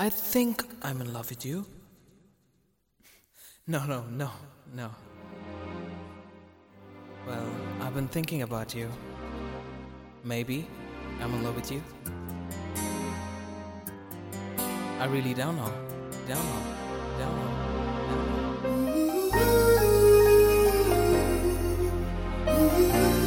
I think I'm in love with you. No, no, no, no. Well, I've been thinking about you. Maybe I'm in love with you. I really don't know. Don't know. Don't know. Don't know.